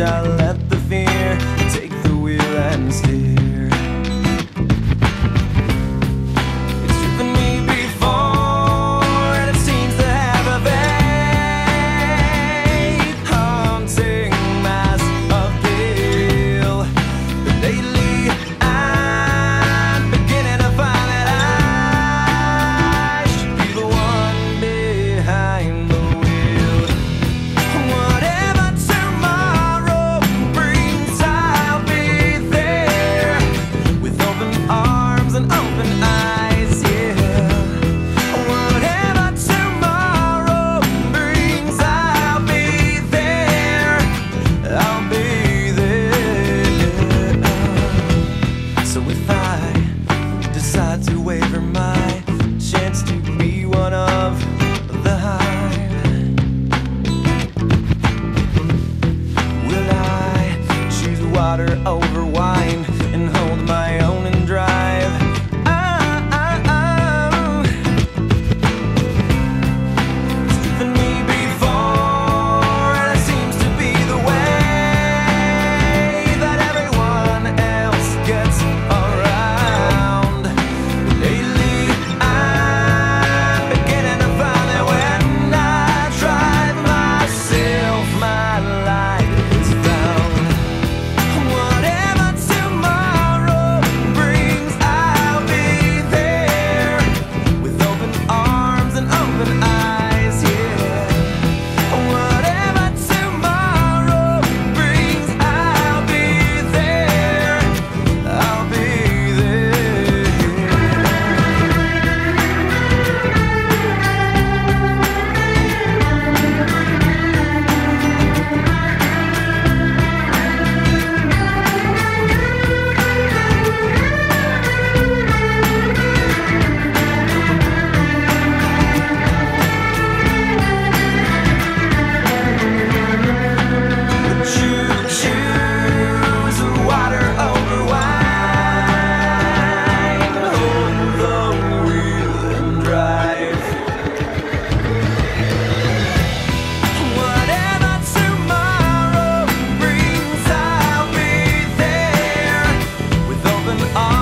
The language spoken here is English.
I left. to waver my chance to be one of the hive. Will I choose water over? open arms.